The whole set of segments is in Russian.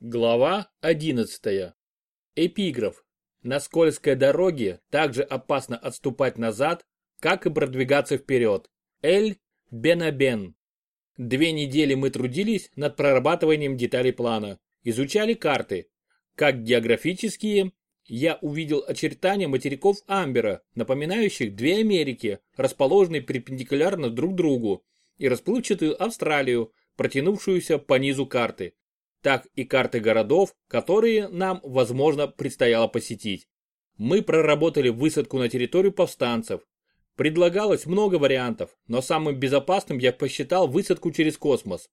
Глава 11. Эпиграф. На скользкой дороге также опасно отступать назад, как и продвигаться вперед. Эль Бенабен. Две недели мы трудились над прорабатыванием деталей плана, изучали карты, как географические. Я увидел очертания материков Амбера, напоминающих две Америки, расположенные перпендикулярно друг другу, и расплывчатую Австралию, протянувшуюся по низу карты так и карты городов, которые нам, возможно, предстояло посетить. Мы проработали высадку на территорию повстанцев. Предлагалось много вариантов, но самым безопасным я посчитал высадку через космос.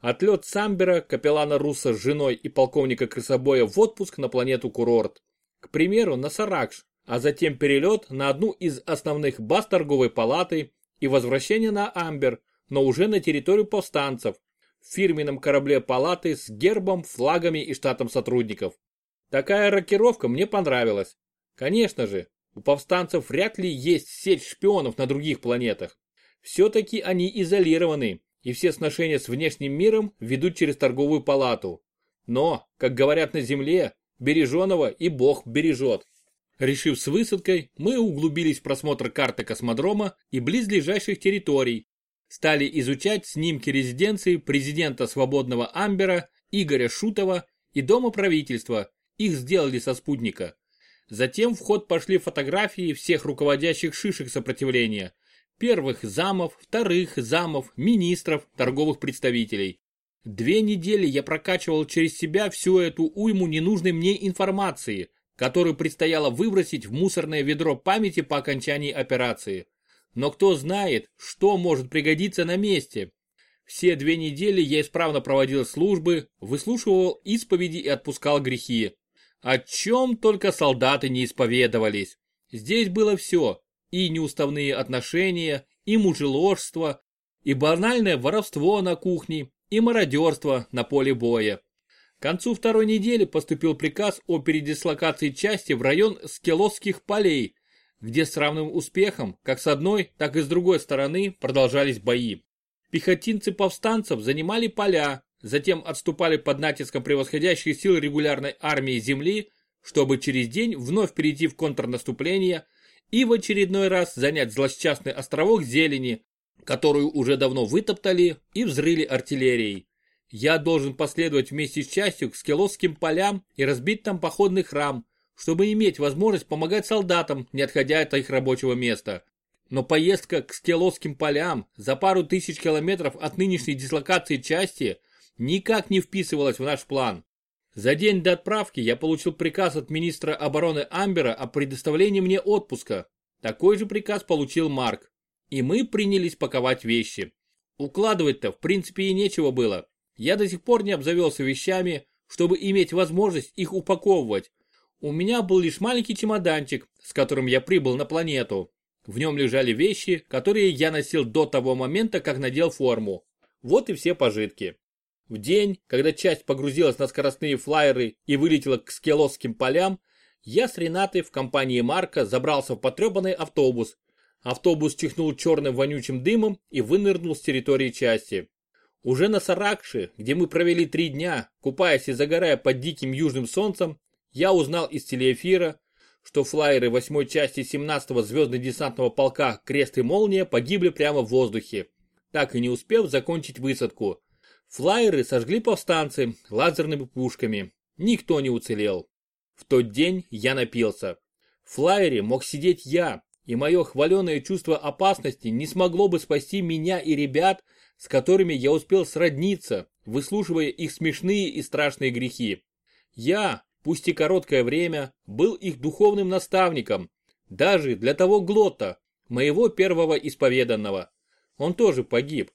Отлет Самбера, капеллана Руса с женой и полковника Крысобоя в отпуск на планету-курорт. К примеру, на Саракш, а затем перелет на одну из основных баз торговой палаты и возвращение на Амбер, но уже на территорию повстанцев, фирменном корабле палаты с гербом, флагами и штатом сотрудников. Такая рокировка мне понравилась. Конечно же, у повстанцев вряд ли есть сеть шпионов на других планетах. Все-таки они изолированы, и все сношения с внешним миром ведут через торговую палату. Но, как говорят на Земле, береженого и Бог бережет. Решив с высадкой, мы углубились в просмотр карты космодрома и близлежащих территорий, стали изучать снимки резиденции президента свободного Амбера Игоря Шутова и Дома правительства, их сделали со спутника. Затем в ход пошли фотографии всех руководящих шишек сопротивления, первых замов, вторых замов, министров, торговых представителей. Две недели я прокачивал через себя всю эту уйму ненужной мне информации, которую предстояло выбросить в мусорное ведро памяти по окончании операции. Но кто знает, что может пригодиться на месте. Все две недели я исправно проводил службы, выслушивал исповеди и отпускал грехи. О чем только солдаты не исповедовались. Здесь было все. И неуставные отношения, и мужеложство, и банальное воровство на кухне, и мародерство на поле боя. К концу второй недели поступил приказ о передислокации части в район Скелосских полей, где с равным успехом, как с одной, так и с другой стороны, продолжались бои. Пехотинцы повстанцев занимали поля, затем отступали под натиском превосходящих сил регулярной армии земли, чтобы через день вновь перейти в контрнаступление и в очередной раз занять злосчастный островок зелени, которую уже давно вытоптали и взрыли артиллерией. Я должен последовать вместе с частью к скелосским полям и разбить там походный храм, чтобы иметь возможность помогать солдатам, не отходя от их рабочего места. Но поездка к Скелосским полям за пару тысяч километров от нынешней дислокации части никак не вписывалась в наш план. За день до отправки я получил приказ от министра обороны Амбера о предоставлении мне отпуска. Такой же приказ получил Марк. И мы принялись паковать вещи. Укладывать-то в принципе и нечего было. Я до сих пор не обзавелся вещами, чтобы иметь возможность их упаковывать, у меня был лишь маленький чемоданчик, с которым я прибыл на планету. В нем лежали вещи, которые я носил до того момента, как надел форму. Вот и все пожитки. В день, когда часть погрузилась на скоростные флайеры и вылетела к скелосским полям, я с Ренатой в компании Марка забрался в потрепанный автобус. Автобус чихнул черным вонючим дымом и вынырнул с территории части. Уже на Саракше, где мы провели три дня, купаясь и загорая под диким южным солнцем, я узнал из телеэфира, что флайеры 8 части 17-го звездно-десантного полка «Крест и молния» погибли прямо в воздухе, так и не успев закончить высадку. Флайеры сожгли повстанцы лазерными пушками. Никто не уцелел. В тот день я напился. В флайере мог сидеть я, и мое хваленое чувство опасности не смогло бы спасти меня и ребят, с которыми я успел сродниться, выслушивая их смешные и страшные грехи. Я, пусть и короткое время, был их духовным наставником, даже для того Глота, моего первого исповеданного. Он тоже погиб.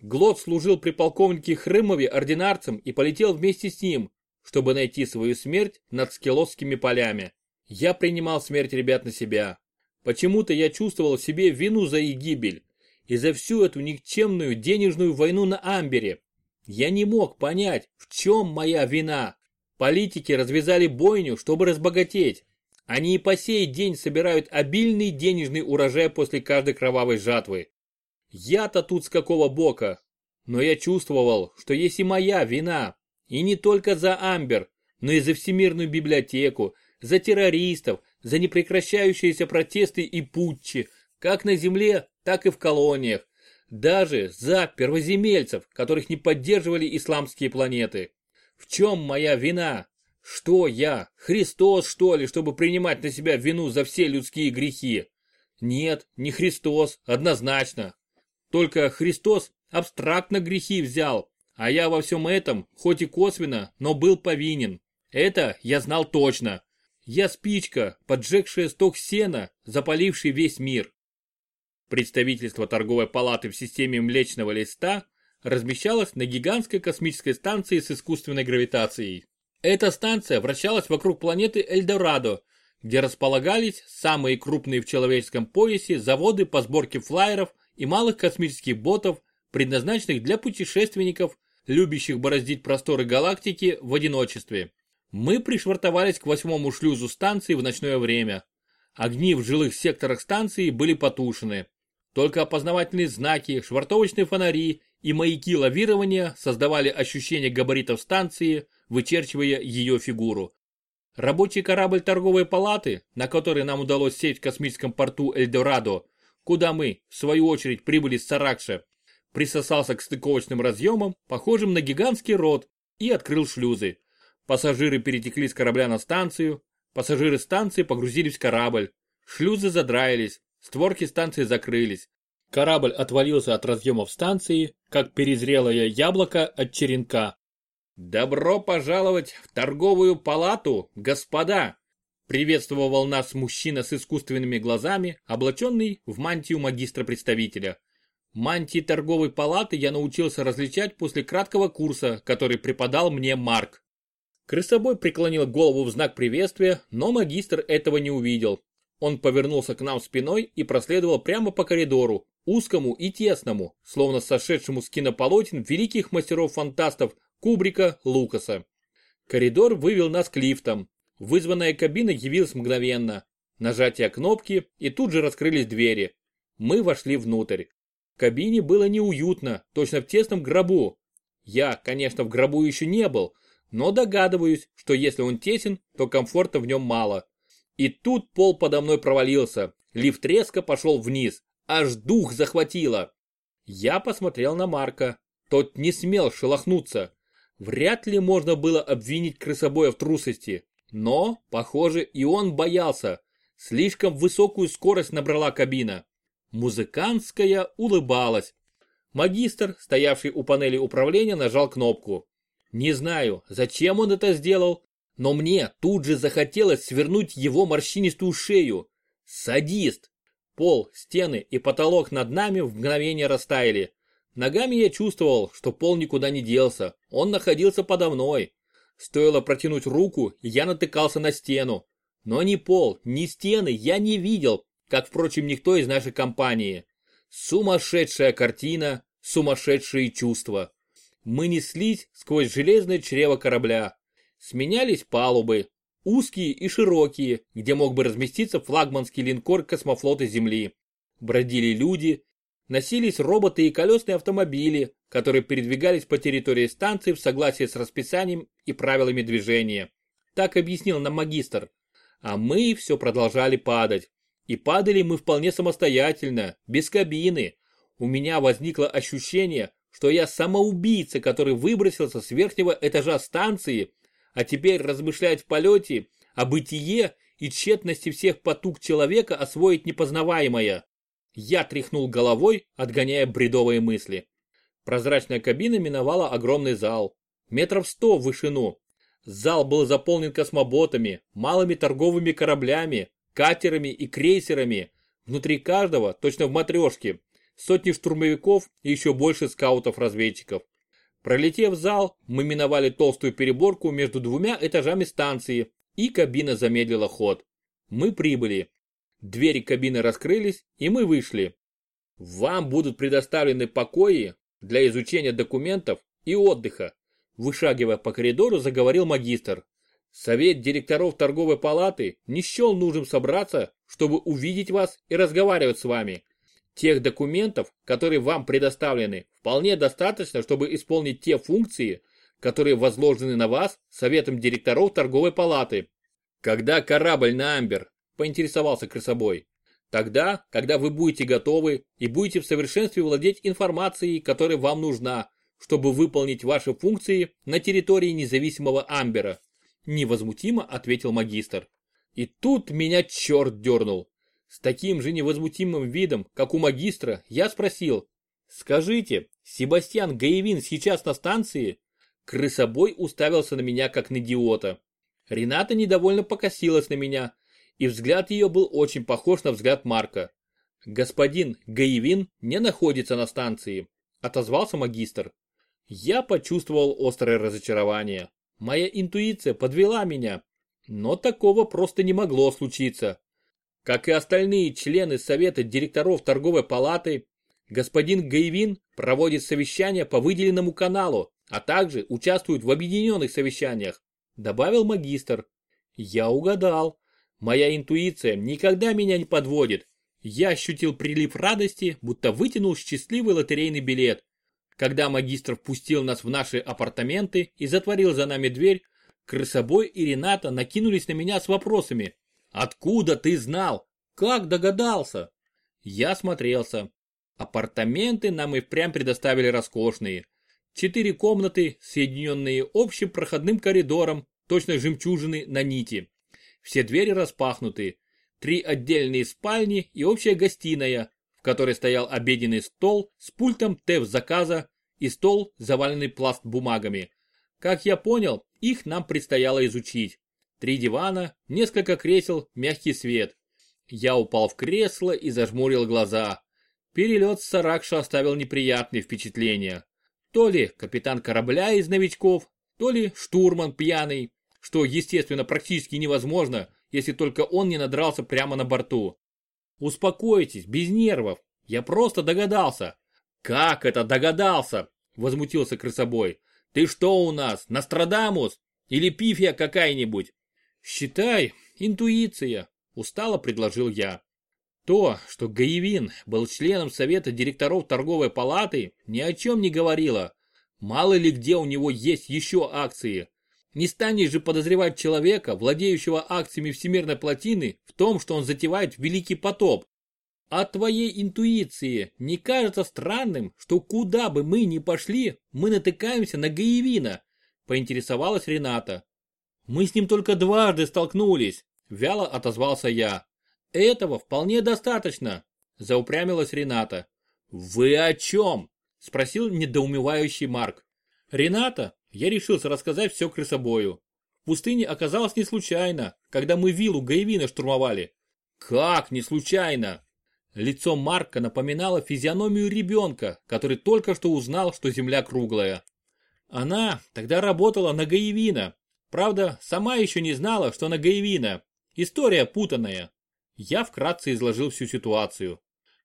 Глот служил при полковнике Хрымове ординарцем и полетел вместе с ним, чтобы найти свою смерть над Скелосскими полями. Я принимал смерть ребят на себя. Почему-то я чувствовал в себе вину за их гибель и за всю эту никчемную денежную войну на Амбере. Я не мог понять, в чем моя вина. Политики развязали бойню, чтобы разбогатеть. Они и по сей день собирают обильный денежный урожай после каждой кровавой жатвы. Я-то тут с какого бока? Но я чувствовал, что есть и моя вина, И не только за Амбер, но и за Всемирную библиотеку, за террористов, за непрекращающиеся протесты и путчи, как на земле, так и в колониях. Даже за первоземельцев, которых не поддерживали исламские планеты. В чем моя вина? Что я, Христос что ли, чтобы принимать на себя вину за все людские грехи? Нет, не Христос, однозначно. Только Христос абстрактно грехи взял, а я во всем этом, хоть и косвенно, но был повинен. Это я знал точно. Я спичка, поджегшая сток сена, запаливший весь мир. Представительство торговой палаты в системе Млечного Листа размещалось на гигантской космической станции с искусственной гравитацией. Эта станция вращалась вокруг планеты Эльдорадо, где располагались самые крупные в человеческом поясе заводы по сборке флайеров и малых космических ботов, предназначенных для путешественников, любящих бороздить просторы галактики в одиночестве. Мы пришвартовались к восьмому шлюзу станции в ночное время. Огни в жилых секторах станции были потушены. Только опознавательные знаки, швартовочные фонари и маяки лавирования создавали ощущение габаритов станции, вычерчивая ее фигуру. Рабочий корабль торговой палаты, на который нам удалось сесть в космическом порту Эльдорадо, куда мы, в свою очередь, прибыли с Саракша, присосался к стыковочным разъемам, похожим на гигантский рот, и открыл шлюзы. Пассажиры перетекли с корабля на станцию, пассажиры станции погрузились в корабль, шлюзы задраились, створки станции закрылись. Корабль отвалился от разъемов станции, как перезрелое яблоко от черенка. «Добро пожаловать в торговую палату, господа!» Приветствовал нас мужчина с искусственными глазами, облаченный в мантию магистра-представителя. Мантии торговой палаты я научился различать после краткого курса, который преподал мне Марк. Крысобой преклонил голову в знак приветствия, но магистр этого не увидел. Он повернулся к нам спиной и проследовал прямо по коридору, узкому и тесному, словно сошедшему с кинополотен великих мастеров-фантастов Кубрика Лукаса. Коридор вывел нас к лифтам, Вызванная кабина явилась мгновенно. Нажатие кнопки, и тут же раскрылись двери. Мы вошли внутрь. В кабине было неуютно, точно в тесном гробу. Я, конечно, в гробу еще не был, но догадываюсь, что если он тесен, то комфорта в нем мало. И тут пол подо мной провалился, лифт резко пошел вниз, аж дух захватило. Я посмотрел на Марка, тот не смел шелохнуться. Вряд ли можно было обвинить крысобоя в трусости. Но, похоже, и он боялся. Слишком высокую скорость набрала кабина. Музыкантская улыбалась. Магистр, стоявший у панели управления, нажал кнопку. Не знаю, зачем он это сделал, но мне тут же захотелось свернуть его морщинистую шею. Садист! Пол, стены и потолок над нами в мгновение растаяли. Ногами я чувствовал, что пол никуда не делся, он находился подо мной. Стоило протянуть руку, я натыкался на стену. Но ни пол, ни стены я не видел, как, впрочем, никто из нашей компании. Сумасшедшая картина, сумасшедшие чувства. Мы неслись сквозь железное чрево корабля. Сменялись палубы, узкие и широкие, где мог бы разместиться флагманский линкор космофлота Земли. Бродили люди, носились роботы и колесные автомобили, которые передвигались по территории станции в согласии с расписанием и правилами движения. Так объяснил нам магистр. А мы все продолжали падать. И падали мы вполне самостоятельно, без кабины. У меня возникло ощущение, что я самоубийца, который выбросился с верхнего этажа станции, а теперь размышляет в полете о бытие и тщетности всех потуг человека освоить непознаваемое. Я тряхнул головой, отгоняя бредовые мысли. Прозрачная кабина миновала огромный зал. Метров сто в вышину. Зал был заполнен космоботами, малыми торговыми кораблями, катерами и крейсерами. Внутри каждого, точно в матрешке, сотни штурмовиков и еще больше скаутов-разведчиков. Пролетев зал, мы миновали толстую переборку между двумя этажами станции, и кабина замедлила ход. Мы прибыли. Двери кабины раскрылись, и мы вышли. Вам будут предоставлены покои для изучения документов и отдыха. Вышагивая по коридору, заговорил магистр. Совет директоров торговой палаты не счел нужным собраться, чтобы увидеть вас и разговаривать с вами. Тех документов, которые вам предоставлены, вполне достаточно, чтобы исполнить те функции, которые возложены на вас Советом директоров торговой палаты. Когда корабль на Амбер, поинтересовался крысобой. Тогда, когда вы будете готовы и будете в совершенстве владеть информацией, которая вам нужна, чтобы выполнить ваши функции на территории независимого Амбера. Невозмутимо ответил магистр. И тут меня черт дернул. С таким же невозмутимым видом, как у магистра, я спросил. Скажите, Себастьян Гаевин сейчас на станции? Крысобой уставился на меня, как на идиота. Рената недовольно покосилась на меня, и взгляд ее был очень похож на взгляд Марка. «Господин Гаевин не находится на станции», – отозвался магистр. Я почувствовал острое разочарование. Моя интуиция подвела меня. Но такого просто не могло случиться. Как и остальные члены Совета директоров торговой палаты, господин Гайвин проводит совещания по выделенному каналу, а также участвует в объединенных совещаниях, добавил магистр. Я угадал. Моя интуиция никогда меня не подводит. Я ощутил прилив радости, будто вытянул счастливый лотерейный билет. Когда магистр впустил нас в наши апартаменты и затворил за нами дверь, крысобой и Рената накинулись на меня с вопросами. «Откуда ты знал? Как догадался?» Я смотрелся. Апартаменты нам и впрямь предоставили роскошные. Четыре комнаты, соединенные общим проходным коридором, точно жемчужины на нити. Все двери распахнуты. Три отдельные спальни и общая гостиная, в которой стоял обеденный стол с пультом ТЭВ-заказа и стол, заваленный пласт бумагами. Как я понял, их нам предстояло изучить. Три дивана, несколько кресел, мягкий свет. Я упал в кресло и зажмурил глаза. Перелет с Саракша оставил неприятные впечатления. То ли капитан корабля из новичков, то ли штурман пьяный, что, естественно, практически невозможно, если только он не надрался прямо на борту. Успокойтесь, без нервов. Я просто догадался. Как это догадался? Возмутился крысобой. Ты что у нас, Нострадамус? Или пифия какая-нибудь? Считай, интуиция, устало предложил я. То, что Гаевин был членом совета директоров торговой палаты, ни о чем не говорило. Мало ли где у него есть еще акции. Не станешь же подозревать человека, владеющего акциями всемирной плотины, в том, что он затевает великий потоп. А твоей интуиции не кажется странным, что куда бы мы ни пошли, мы натыкаемся на Гаевина? Поинтересовалась Рената. Мы с ним только дважды столкнулись, вяло отозвался я. Этого вполне достаточно, заупрямилась Рената. Вы о чем? Спросил недоумевающий Марк. Рената я решился рассказать все крысобою. В пустыне оказалось не случайно, когда мы виллу Гаевина штурмовали. Как не случайно? Лицо Марка напоминало физиономию ребенка, который только что узнал, что земля круглая. Она тогда работала на Гаевина. Правда, сама еще не знала, что на Гаевина. История путанная. Я вкратце изложил всю ситуацию.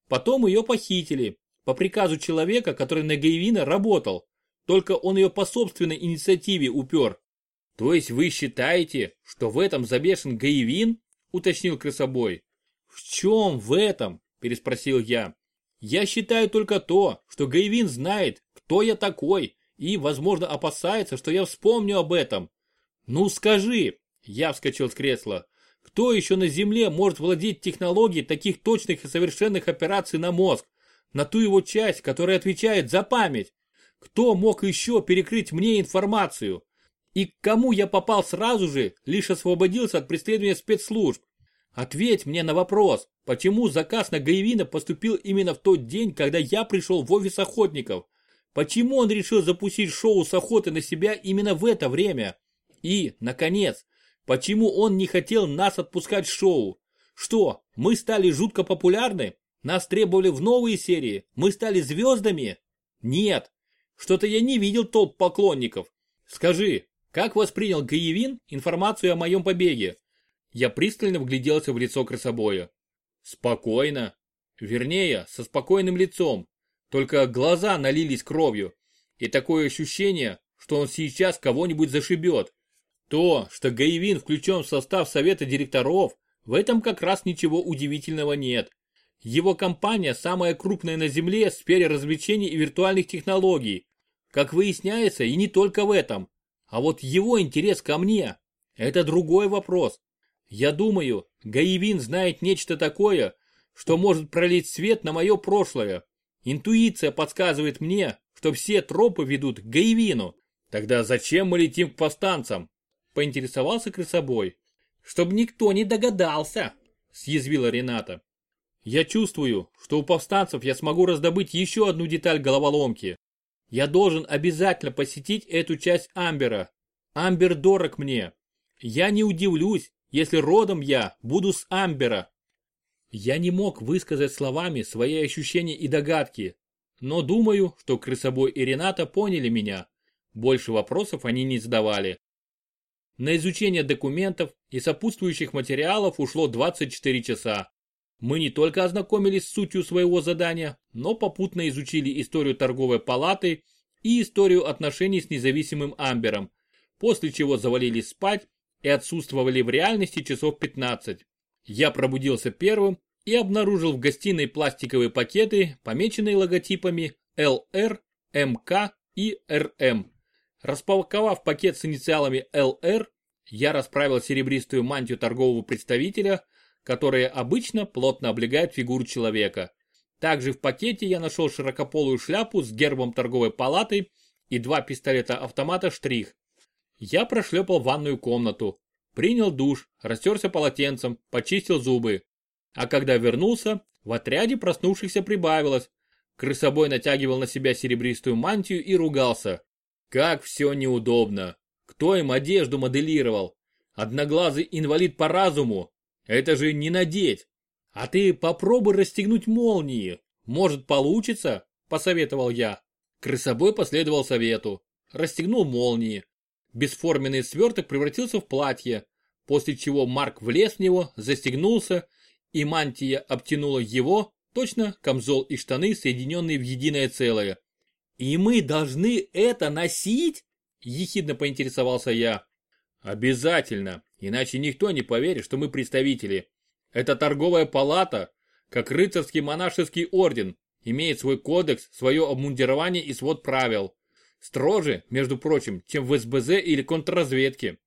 Потом ее похитили, по приказу человека, который на Гаевина работал, только он ее по собственной инициативе упер. То есть вы считаете, что в этом забешен Гаевин? Уточнил крысобой. В чем в этом? Переспросил я. Я считаю только то, что Гаевин знает, кто я такой, и, возможно, опасается, что я вспомню об этом. Ну скажи, я вскочил с кресла, кто еще на Земле может владеть технологией таких точных и совершенных операций на мозг, на ту его часть, которая отвечает за память? Кто мог еще перекрыть мне информацию? И к кому я попал сразу же, лишь освободился от преследования спецслужб? Ответь мне на вопрос, почему заказ на Гаевина поступил именно в тот день, когда я пришел в офис охотников? Почему он решил запустить шоу с охоты на себя именно в это время? И, наконец, почему он не хотел нас отпускать в шоу? Что, мы стали жутко популярны? Нас требовали в новые серии? Мы стали звездами? Нет, что-то я не видел толп поклонников. Скажи, как воспринял Гаевин информацию о моем побеге? Я пристально вгляделся в лицо красобоя. Спокойно. Вернее, со спокойным лицом. Только глаза налились кровью. И такое ощущение, что он сейчас кого-нибудь зашибет. То, что Гаевин включен в состав совета директоров, в этом как раз ничего удивительного нет. Его компания самая крупная на Земле в сфере развлечений и виртуальных технологий. Как выясняется, и не только в этом. А вот его интерес ко мне – это другой вопрос. Я думаю, Гаевин знает нечто такое, что может пролить свет на мое прошлое. Интуиция подсказывает мне, что все тропы ведут к Гаевину. Тогда зачем мы летим к повстанцам? Поинтересовался крысобой. Чтобы никто не догадался, съязвила Рената. Я чувствую, что у повстанцев я смогу раздобыть еще одну деталь головоломки. Я должен обязательно посетить эту часть Амбера. Амбер дорог мне. Я не удивлюсь, если родом я буду с Амбера. Я не мог высказать словами свои ощущения и догадки, но думаю, что крысобой и Рената поняли меня. Больше вопросов они не задавали. На изучение документов и сопутствующих материалов ушло 24 часа. Мы не только ознакомились с сутью своего задания, но попутно изучили историю торговой палаты и историю отношений с независимым Амбером, после чего завалились спать и отсутствовали в реальности часов 15. Я пробудился первым и обнаружил в гостиной пластиковые пакеты, помеченные логотипами LR, МК и РМ. Распаковав пакет с инициалами ЛР, я расправил серебристую мантию торгового представителя, которая обычно плотно облегает фигуру человека. Также в пакете я нашел широкополую шляпу с гербом торговой палаты и два пистолета-автомата «Штрих». Я прошлепал ванную комнату, принял душ, растерся полотенцем, почистил зубы. А когда вернулся, в отряде проснувшихся прибавилось. Крысобой натягивал на себя серебристую мантию и ругался. Как все неудобно. Кто им одежду моделировал? Одноглазый инвалид по разуму? Это же не надеть. А ты попробуй расстегнуть молнии. Может получится? Посоветовал я. Крысобой последовал совету. Расстегнул молнии. Бесформенный сверток превратился в платье, после чего Марк влез в него, застегнулся, и мантия обтянула его, точно камзол и штаны, соединенные в единое целое. «И мы должны это носить?» – ехидно поинтересовался я. «Обязательно, иначе никто не поверит, что мы представители. Это торговая палата, как рыцарский монашеский орден, имеет свой кодекс, свое обмундирование и свод правил. Строже, между прочим, чем в СБЗ или контрразведке.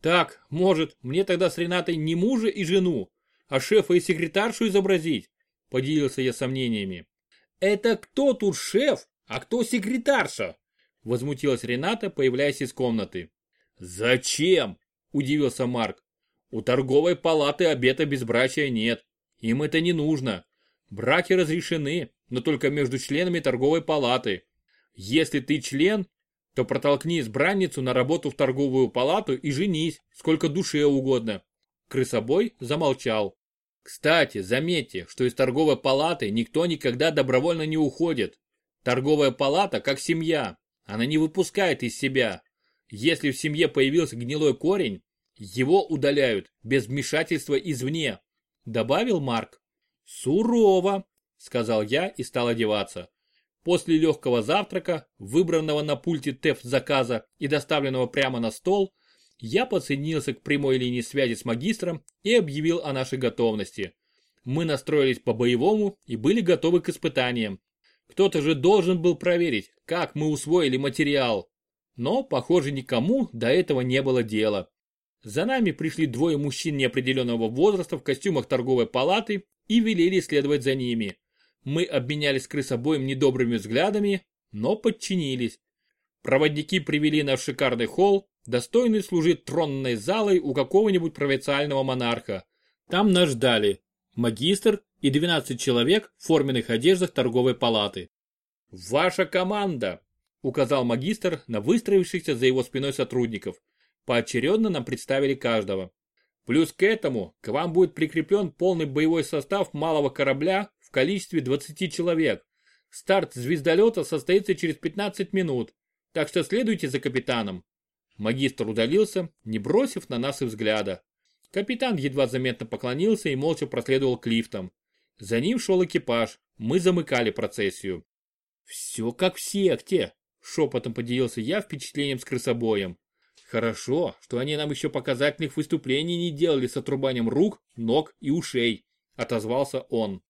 Так, может, мне тогда с Ренатой не мужа и жену, а шефа и секретаршу изобразить? Поделился я сомнениями. Это кто тут шеф, а кто секретарша? Возмутилась Рената, появляясь из комнаты. Зачем? Удивился Марк. У торговой палаты обета безбрачия нет. Им это не нужно. Браки разрешены, но только между членами торговой палаты. Если ты член, то протолкни избранницу на работу в торговую палату и женись, сколько душе угодно. Крысобой замолчал. Кстати, заметьте, что из торговой палаты никто никогда добровольно не уходит. Торговая палата как семья, она не выпускает из себя. Если в семье появился гнилой корень, его удаляют без вмешательства извне. Добавил Марк. Сурово, сказал я и стал одеваться. После легкого завтрака, выбранного на пульте ТЭФ заказа и доставленного прямо на стол, я подсоединился к прямой линии связи с магистром и объявил о нашей готовности. Мы настроились по-боевому и были готовы к испытаниям. Кто-то же должен был проверить, как мы усвоили материал. Но, похоже, никому до этого не было дела. За нами пришли двое мужчин неопределенного возраста в костюмах торговой палаты и велели следовать за ними. Мы обменялись крысобоем недобрыми взглядами, но подчинились. Проводники привели нас в шикарный холл, достойный служить тронной залой у какого-нибудь провинциального монарха. Там нас ждали магистр и 12 человек в форменных одеждах торговой палаты. «Ваша команда!» – указал магистр на выстроившихся за его спиной сотрудников. Поочередно нам представили каждого. Плюс к этому к вам будет прикреплен полный боевой состав малого корабля количестве 20 человек. Старт звездолета состоится через 15 минут, так что следуйте за капитаном. Магистр удалился, не бросив на нас и взгляда. Капитан едва заметно поклонился и молча проследовал к лифтам. За ним шел экипаж, мы замыкали процессию. «Все как в секте», — шепотом поделился я впечатлением с крысобоем. «Хорошо, что они нам еще показательных выступлений не делали с отрубанием рук, ног и ушей», — отозвался он.